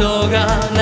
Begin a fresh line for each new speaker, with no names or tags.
人が